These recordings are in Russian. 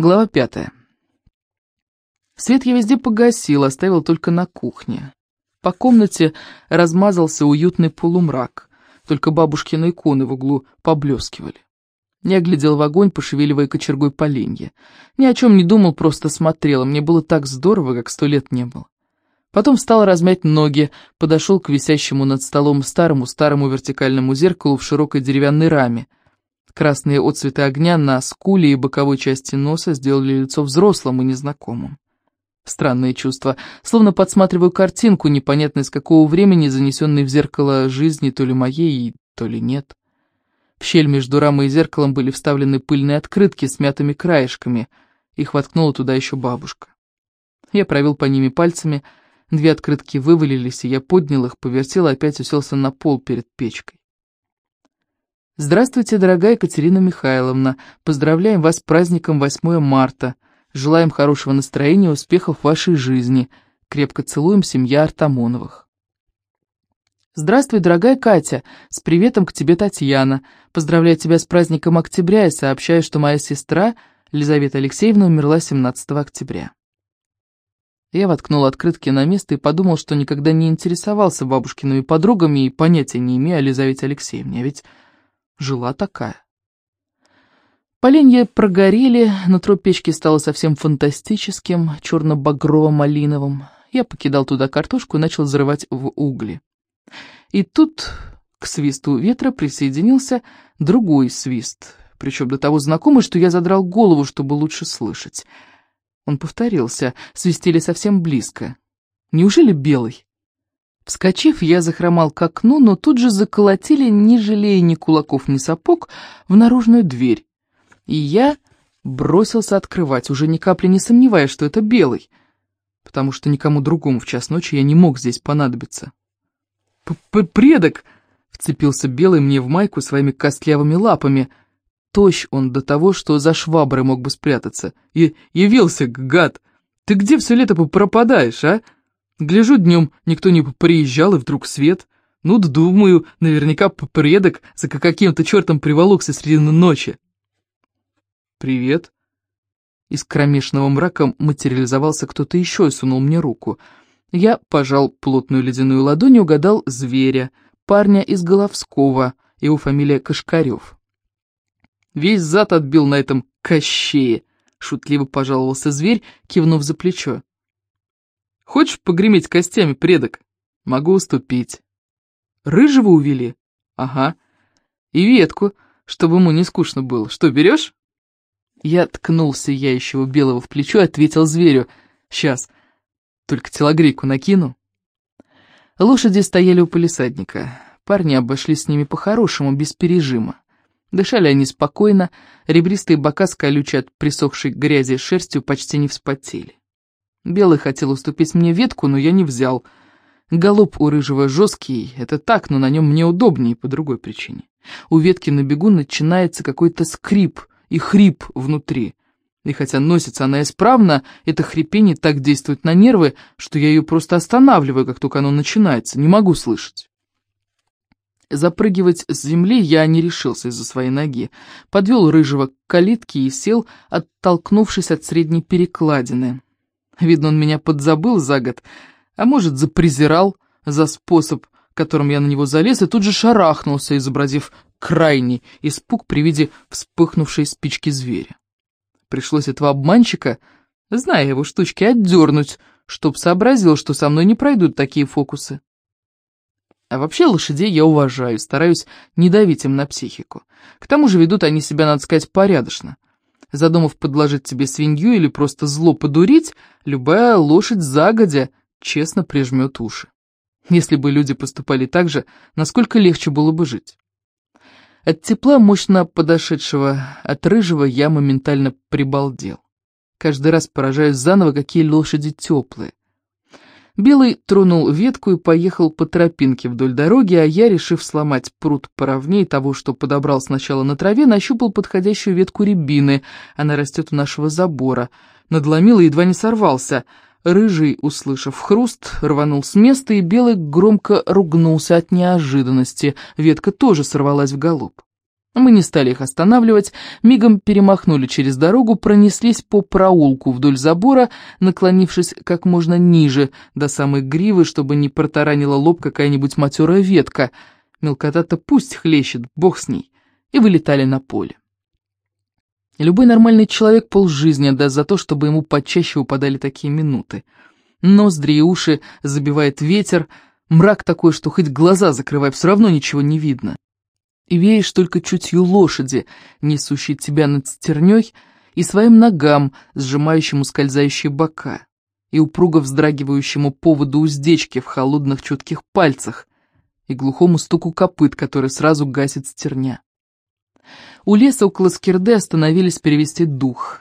Глава пятая. Свет я везде погасил, оставил только на кухне. По комнате размазался уютный полумрак, только бабушкины иконы в углу поблескивали. Я глядел в огонь, пошевеливая кочергой поленья. Ни о чем не думал, просто смотрел, мне было так здорово, как сто лет не было. Потом встал размять ноги, подошел к висящему над столом старому-старому вертикальному зеркалу в широкой деревянной раме. Красные отцветы огня на скуле и боковой части носа сделали лицо взрослым и незнакомым. Странное чувство, словно подсматриваю картинку, непонятно из какого времени, занесенной в зеркало жизни то ли моей, то ли нет. В щель между рамой и зеркалом были вставлены пыльные открытки с мятыми краешками. Их воткнула туда еще бабушка. Я провел по ними пальцами, две открытки вывалились, и я поднял их, повертел и опять уселся на пол перед печкой. Здравствуйте, дорогая Екатерина Михайловна. Поздравляем вас с праздником 8 марта. Желаем хорошего настроения и успехов в вашей жизни. Крепко целуем, семья Артамоновых. Здравствуй, дорогая Катя. С приветом к тебе, Татьяна. Поздравляю тебя с праздником октября и сообщаю, что моя сестра, Елизавета Алексеевна, умерла 17 октября. Я воткнул открытки на место и подумал, что никогда не интересовался бабушкиными подругами и понятия не имея о Елизавете Алексеевне, а ведь жила такая. Поленья прогорели, нутро печки стало совсем фантастическим, черно-багрово-малиновым. Я покидал туда картошку и начал зарывать в угли. И тут к свисту ветра присоединился другой свист, причем до того знакомый, что я задрал голову, чтобы лучше слышать. Он повторился, свистели совсем близко. Неужели белый? Вскочив, я захромал к окну, но тут же заколотили, не жалея ни кулаков, ни сапог, в наружную дверь. И я бросился открывать, уже ни капли не сомневаясь, что это белый, потому что никому другому в час ночи я не мог здесь понадобиться. «Предок!» — вцепился белый мне в майку своими костлявыми лапами. Тощ он до того, что за шваброй мог бы спрятаться. И явился, гад! Ты где все лето пропадаешь, а?» Гляжу днем, никто не приезжал, и вдруг свет. Ну, думаю, наверняка предок за каким-то чертом приволокся среди ночи. «Привет». Из кромешного мрака материализовался кто-то еще и сунул мне руку. Я пожал плотную ледяную ладонь и угадал зверя, парня из Головского, его фамилия Кашкарев. Весь зад отбил на этом кощее, шутливо пожаловался зверь, кивнув за плечо. Хочешь погреметь костями, предок? Могу уступить. Рыжего увели? Ага. И ветку, чтобы ему не скучно было. Что, берешь? Я ткнул сияющего белого в плечо и ответил зверю. Сейчас, только телогрейку накину. Лошади стояли у полисадника. Парни обошлись с ними по-хорошему, без пережима. Дышали они спокойно, ребристые бока с колючей от присохшей грязи шерстью почти не вспотели. Белый хотел уступить мне ветку, но я не взял. Голуб у рыжего жесткий, это так, но на нем мне удобнее по другой причине. У ветки на бегу начинается какой-то скрип и хрип внутри. И хотя носится она исправно, это хрипение так действует на нервы, что я ее просто останавливаю, как только оно начинается, не могу слышать. Запрыгивать с земли я не решился из-за своей ноги. Подвел рыжего к калитке и сел, оттолкнувшись от средней перекладины. Видно, он меня подзабыл за год, а может, запрезирал за способ, которым я на него залез, и тут же шарахнулся, изобразив крайний испуг при виде вспыхнувшей спички зверя. Пришлось этого обманщика, зная его штучки, отдернуть, чтоб сообразил, что со мной не пройдут такие фокусы. А вообще лошадей я уважаю, стараюсь не давить им на психику. К тому же ведут они себя, надо сказать, порядочно задумав подложить тебе свинью или просто зло подурить, любая лошадь загодя честно прижмет уши. Если бы люди поступали так же, насколько легче было бы жить. От тепла, мощно подошедшего от рыжего, я моментально прибалдел. Каждый раз поражаюсь заново, какие лошади теплые. Белый тронул ветку и поехал по тропинке вдоль дороги, а я, решив сломать пруд поровнее того, что подобрал сначала на траве, нащупал подходящую ветку рябины, она растет у нашего забора. Надломил и едва не сорвался. Рыжий, услышав хруст, рванул с места, и Белый громко ругнулся от неожиданности. Ветка тоже сорвалась в галоп. Мы не стали их останавливать, мигом перемахнули через дорогу, пронеслись по проулку вдоль забора, наклонившись как можно ниже, до самой гривы, чтобы не протаранила лоб какая-нибудь матерая ветка. Мелкота-то пусть хлещет, бог с ней. И вылетали на поле. Любой нормальный человек полжизни отдаст за то, чтобы ему почаще упадали такие минуты. Ноздри и уши забивает ветер, мрак такой, что хоть глаза закрывай, все равно ничего не видно и веешь только чутью лошади, несущей тебя над стерней, и своим ногам, сжимающему скользающие бока, и упруго вздрагивающему поводу уздечки в холодных чутких пальцах, и глухому стуку копыт, который сразу гасит стерня. У леса около Скирды остановились перевести дух.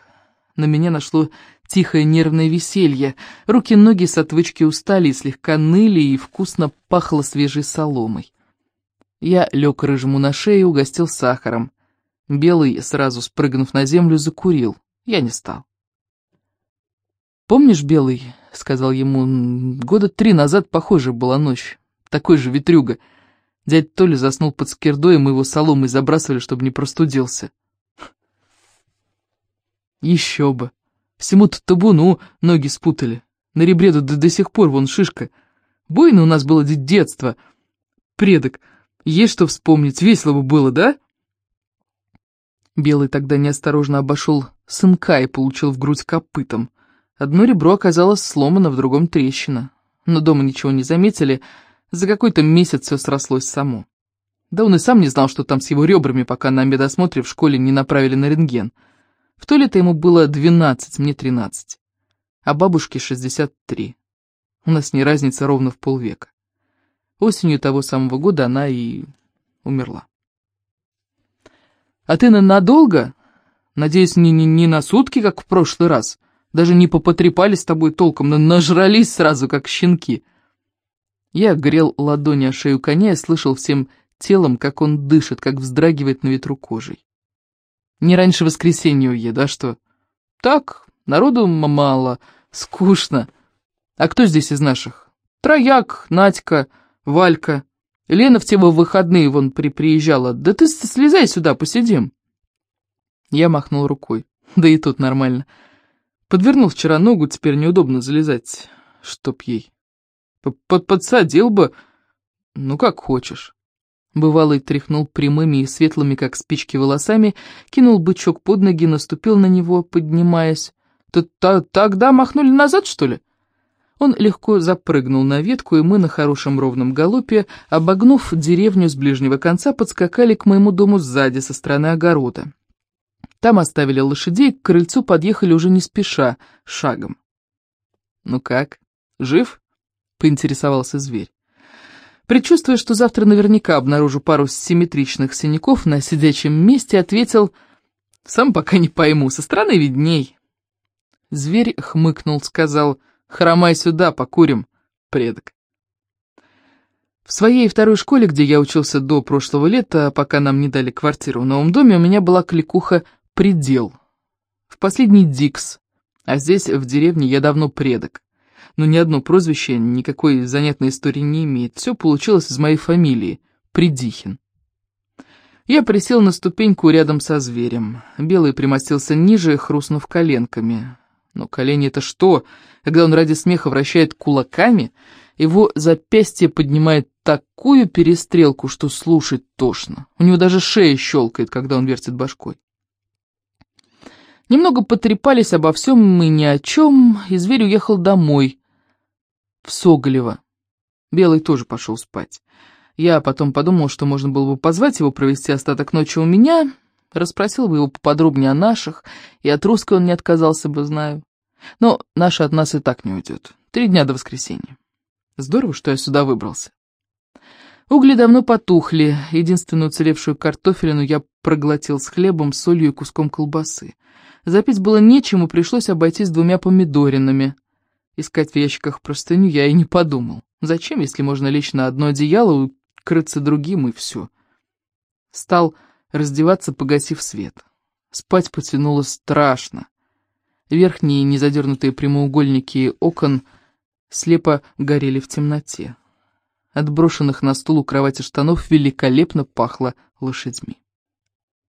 На меня нашло тихое нервное веселье, руки-ноги с отвычки устали и слегка ныли, и вкусно пахло свежей соломой. Я лег рыжему на шею, угостил сахаром. Белый, сразу спрыгнув на землю, закурил. Я не стал. «Помнишь, Белый?» — сказал ему. «Года три назад похожая была ночь. Такой же ветрюга. Дядь Толя заснул под скирдой, и мы его соломой забрасывали, чтобы не простудился». «Еще бы! Всему-то табуну ноги спутали. На ребре до, до сих пор вон шишка. Буйно у нас было детство. Предок. Есть что вспомнить, весело бы было, да?» Белый тогда неосторожно обошел сынка и получил в грудь копытом. Одно ребро оказалось сломано, в другом трещина. Но дома ничего не заметили, за какой-то месяц все срослось само. Да он и сам не знал, что там с его ребрами, пока на медосмотре в школе не направили на рентген. В то лето ему было 12, мне 13, а бабушке 63. У нас не разница ровно в полвека. Осенью того самого года она и умерла. «А ты надолго? Надеюсь, не, не, не на сутки, как в прошлый раз? Даже не попотрепали с тобой толком, но нажрались сразу, как щенки». Я грел ладони о шею коня и слышал всем телом, как он дышит, как вздрагивает на ветру кожей. «Не раньше воскресенья уеду, а что?» «Так, народу мало, скучно. А кто здесь из наших?» «Трояк, Надька, Валька. Лена в те выходные вон при приезжала. Да ты слезай сюда, посидим. Я махнул рукой. Да и тут нормально. Подвернул вчера ногу, теперь неудобно залезать. Чтоб ей. П -п Подсадил бы. Ну, как хочешь. Бывалый тряхнул прямыми и светлыми, как спички, волосами, кинул бычок под ноги, наступил на него, поднимаясь. Т -т «Тогда махнули назад, что ли?» Он легко запрыгнул на ветку, и мы на хорошем ровном галопе, обогнув деревню с ближнего конца, подскакали к моему дому сзади, со стороны огорода. Там оставили лошадей, к крыльцу подъехали уже не спеша, шагом. «Ну как, жив?» — поинтересовался зверь. Предчувствуя, что завтра наверняка обнаружу пару симметричных синяков на сидячем месте, ответил, «Сам пока не пойму, со стороны видней». Зверь хмыкнул, сказал, Хромай сюда, покурим, предок. В своей второй школе, где я учился до прошлого лета, пока нам не дали квартиру в новом доме, у меня была кликуха «Предел». В последний Дикс, а здесь, в деревне, я давно предок. Но ни одно прозвище никакой занятной истории не имеет. Все получилось из моей фамилии — Придихин. Я присел на ступеньку рядом со зверем. Белый примостился ниже, хрустнув коленками. Но колени это что? Когда он ради смеха вращает кулаками, его запястье поднимает такую перестрелку, что слушать тошно. У него даже шея щелкает, когда он вертит башкой. Немного потрепались обо всем и ни о чем, и зверь уехал домой, в Соголево. Белый тоже пошел спать. Я потом подумал, что можно было бы позвать его провести остаток ночи у меня, расспросил бы его поподробнее о наших, и от русской он не отказался бы, знаю. Но наша от нас и так не уйдет. Три дня до воскресенья. Здорово, что я сюда выбрался. Угли давно потухли, единственную уцелевшую картофелину я проглотил с хлебом, солью и куском колбасы. Запить было нечем, и пришлось обойтись двумя помидоринами. Искать в ящиках простыню я и не подумал. Зачем, если можно лечь на одно одеяло, укрыться другим, и все. Стал раздеваться, погасив свет. Спать потянуло страшно. Верхние незадернутые прямоугольники окон слепо горели в темноте. От брошенных на стул у кровати штанов великолепно пахло лошадьми.